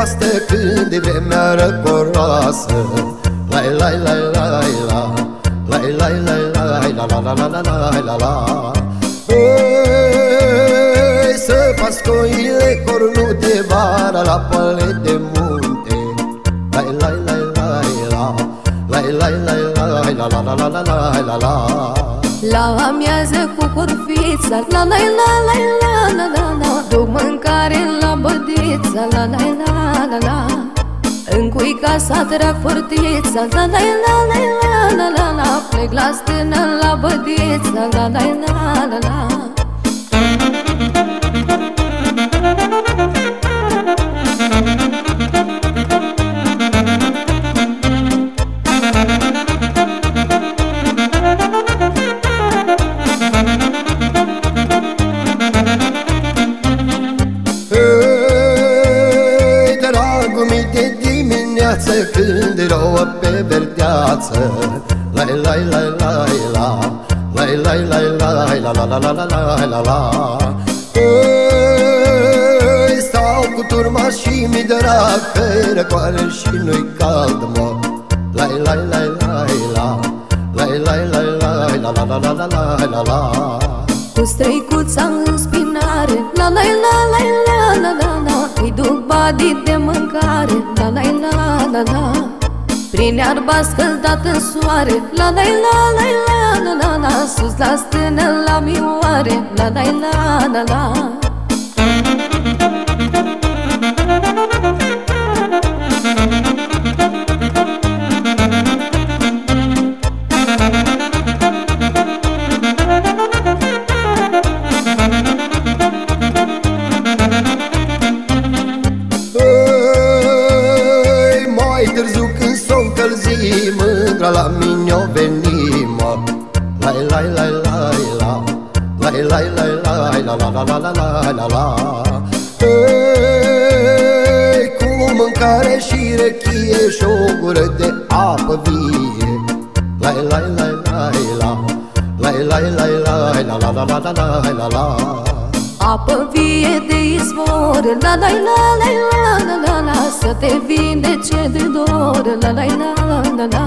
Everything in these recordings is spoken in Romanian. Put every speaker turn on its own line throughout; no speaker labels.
nevastă când e vremea răcoroasă Lai, lai, lai, lai, la Lai, lai, lai, lai, la, la, la, la, la, la, la, la Ei, să pascoile cornute vara la pale de munte Lai, lai, lai, lai, la Lai, lai, lai, lai, la, la, la, la, la, la, la, la
La amiază cu curfița La la la la la la la la Duc mâncare la bădița La la la la la Încui casa trag fărtița La la la la la la la la Plec la stână la bădița La la la la la
când rouă pe verdeață Lai, lai, lai, lai, la Lai, lai, lai, lai, la, la, la, la, la, la, la, la Ei, stau cu turma și mi drag Că răcoare și nu-i cald, mă Lai, lai, lai, lai, la Lai, lai, lai, lai, la, la, la, la, la, la, la, la
Cu străicuța în spinare La, la, la, la, la, la, la, la Îi duc badii de mâncare La, la, la, la, la Prin iarba scăldat în soare La, la, la, la, la, la, la, la Sus la stână la mioare La, la, la, la, la
la mine o veni, mă Lai, lai, lai, lai, la Lai, lai, lai, lai, la, la, la, la, la, la, la, la Ei, cu mâncare și rechie și o gură de apă vie Lai, lai, lai, lai, la Lai, lai, lai, lai, la, la, la, la, la, la, la, la
Apă vie de izvor, la la la la la la la la Să te vindece de dor, la la la la la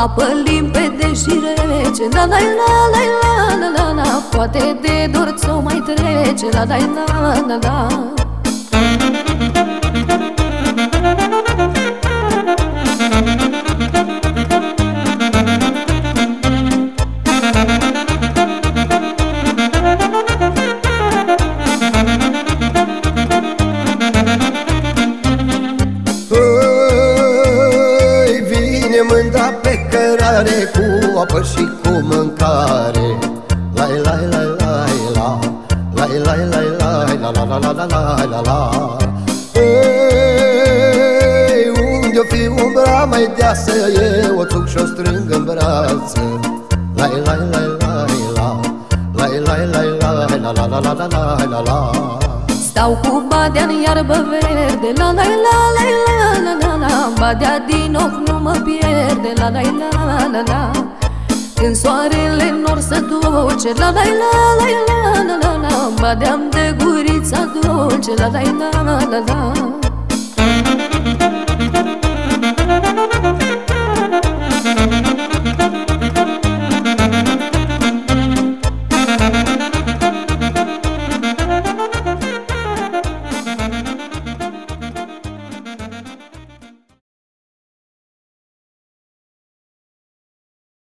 Apă limpede și rece La la la la la la la Poate de dor ți-o mai trece La la la la la.
Pe cărare Cu apă și cu mâncare Lai, lai, lai, lai, la Lai, lai, lai, lai, la, la, la, la, la, la, la, la Ei, unde-o fi umbra mai deasă Eu o țuc și-o strâng în brață Lai, lai, lai, lai, la Lai, lai, lai, lai, la, la, la, la, la, la, la, la
Stau cu badea în iarbă verde La la la la la la la la Badea din ochi nu mă pierde La la la la la Când soarele nor se duce La la la la la la la la Badeam de gurița dulce La la la la la